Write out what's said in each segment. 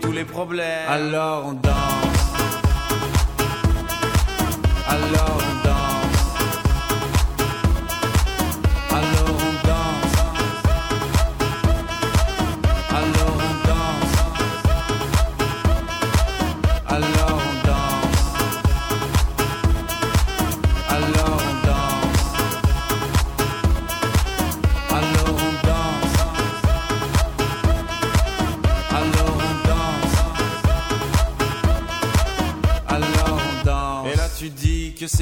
tous les problèmes Alors on danse alors on danse.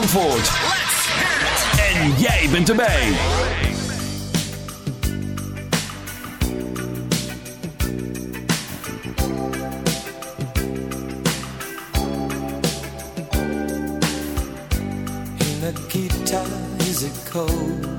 Zandvoort. En jij bent erbij. In the guitar is a cold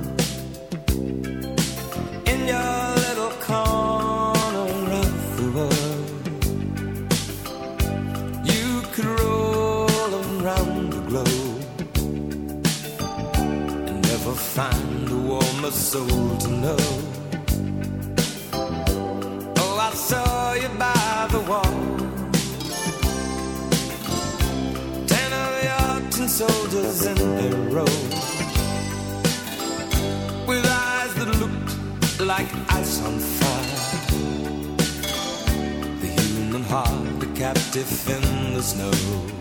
stiff in the snow.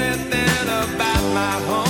anything about my home.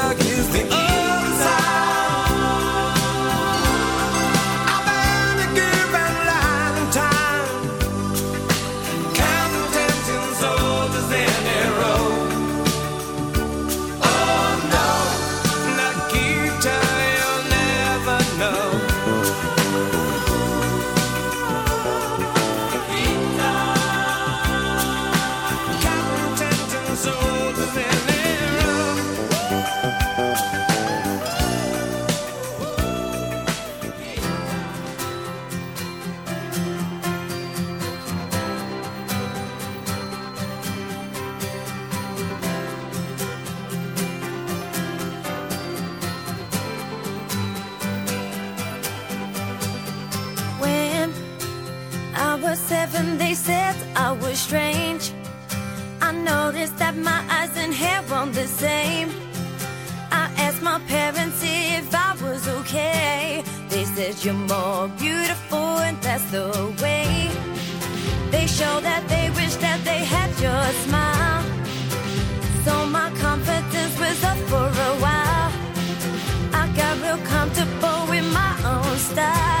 and the same. I asked my parents if I was okay. They said you're more beautiful, and that's the way. They show that they wish that they had your smile. So my confidence was up for a while. I got real comfortable with my own style.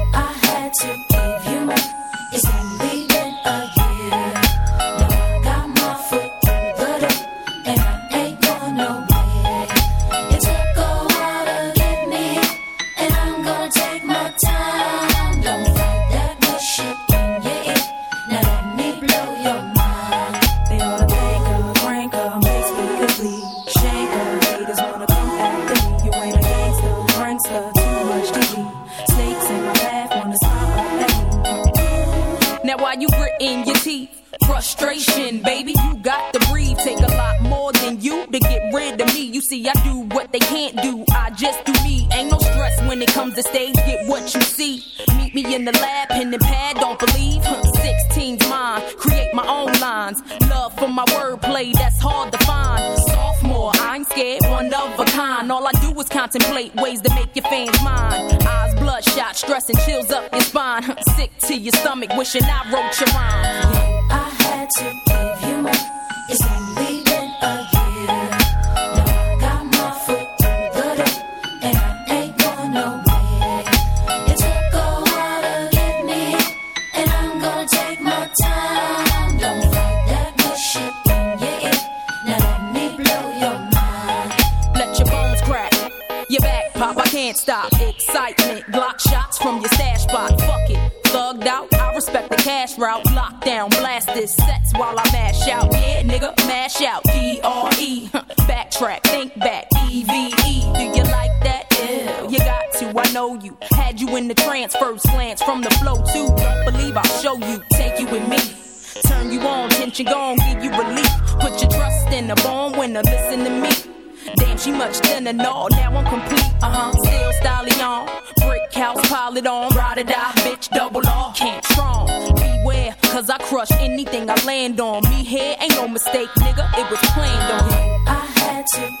chills up your spine. Sick to your stomach, wishing I wrote your rhyme. to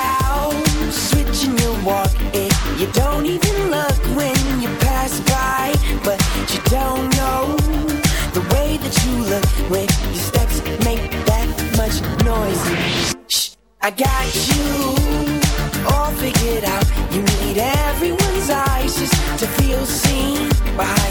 got you all figured out. You need everyone's eyes just to feel seen behind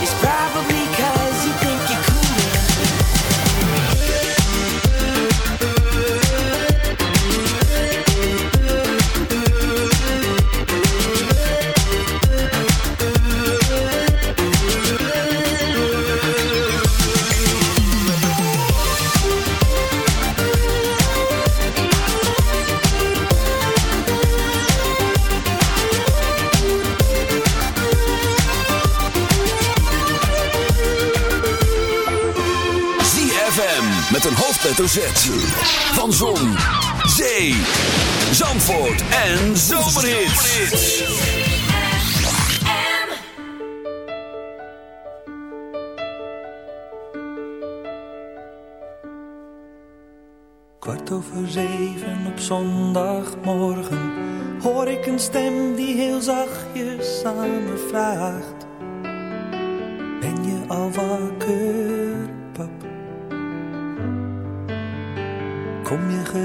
hoofdletter. Van Zon, Zee, Zandvoort en Zomerhits. Kwart over zeven op zondagmorgen hoor ik een stem die heel zachtjes aan me vraagt: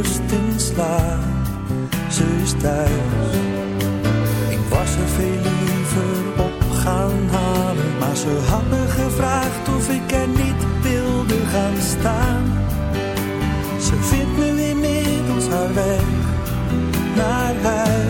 rust in slaap. Ze is thuis. Ik was er veel liever op gaan halen. Maar ze had me gevraagd of ik er niet wilde gaan staan. Ze vindt nu inmiddels haar weg naar huis.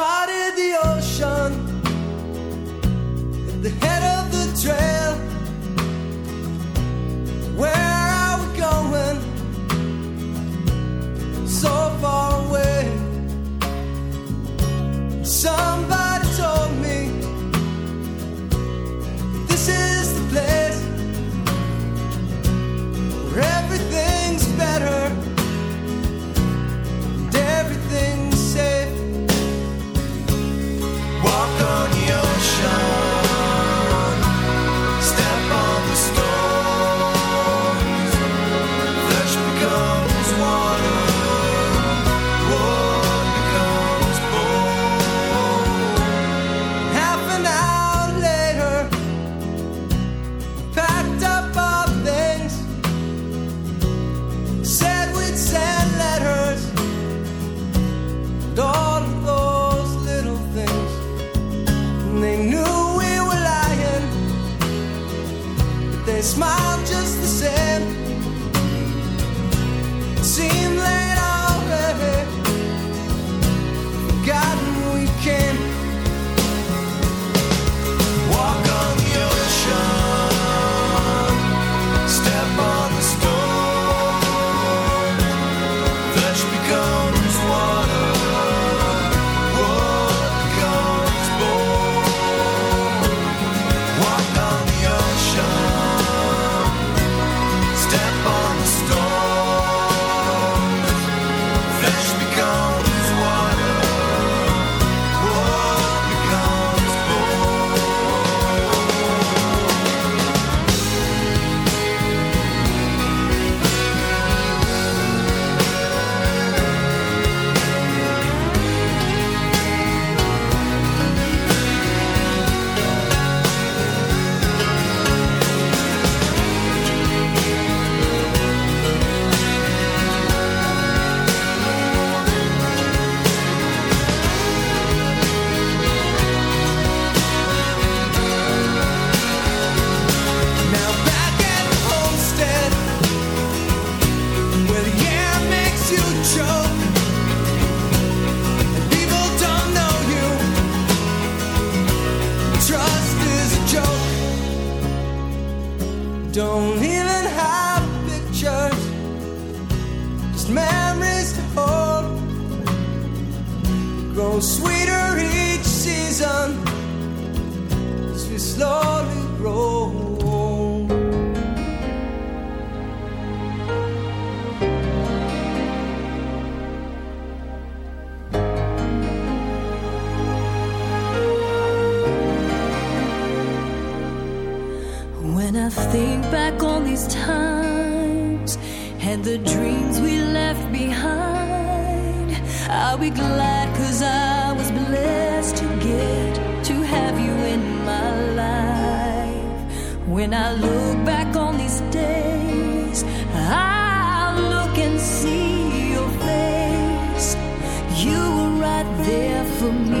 for me.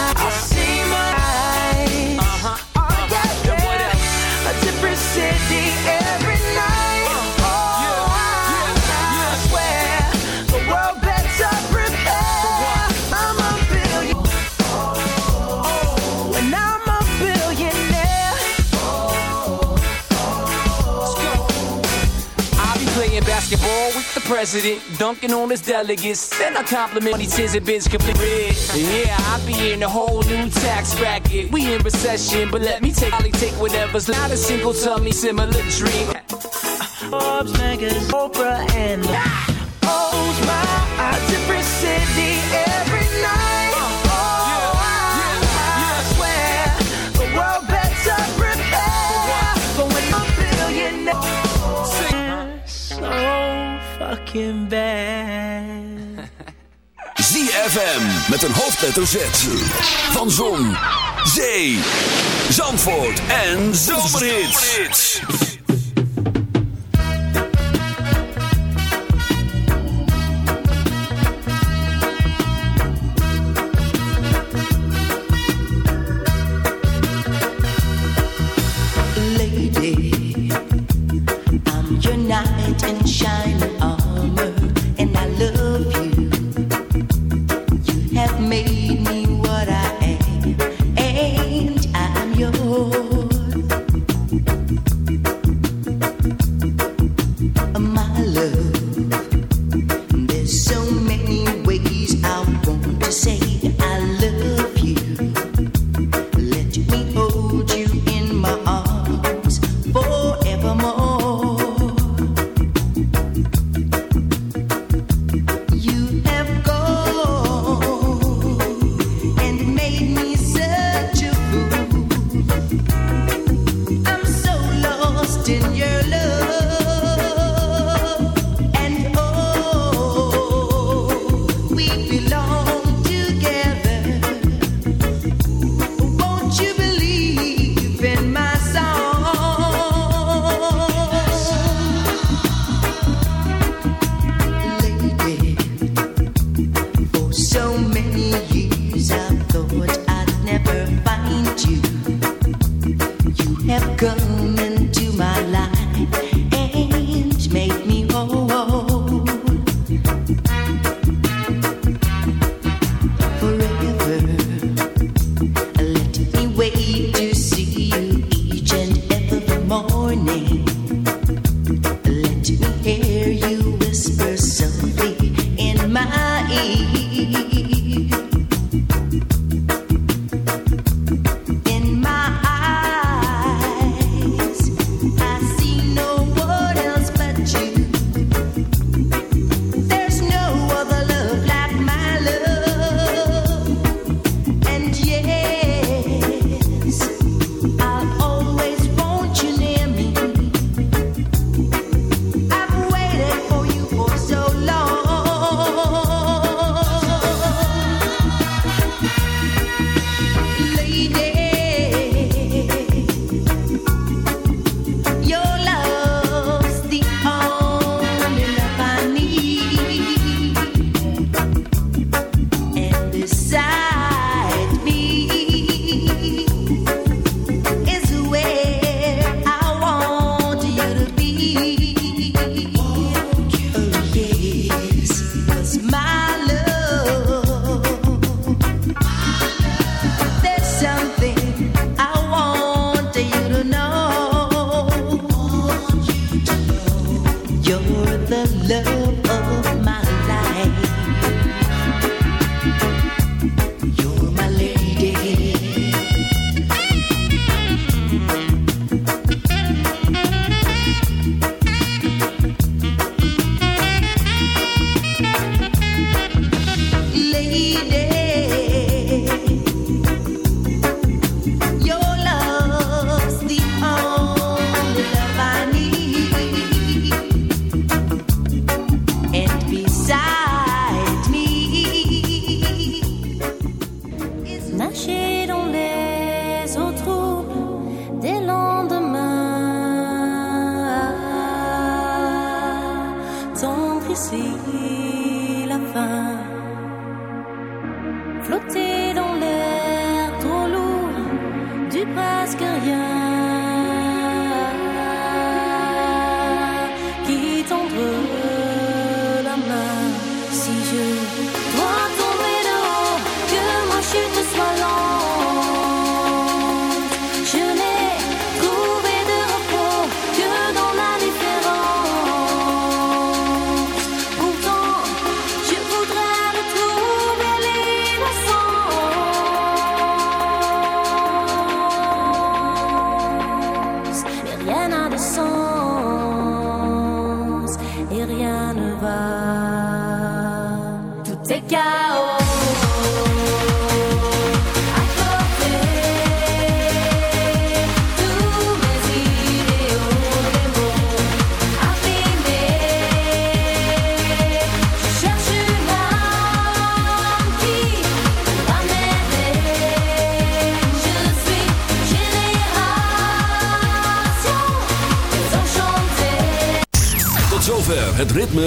president, dunking on his delegates. Then I compliment when he says it been complete. Yeah, I'll be in a whole new tax bracket. We in recession, but let me take, I'll take whatever's not a single tummy similar dream. Forbes magazine, Oprah and ah! O's my different city every fucking bad. ZFM met een hoofdletter Z. Van Zon, Zee, Zandvoort en Zomerhits.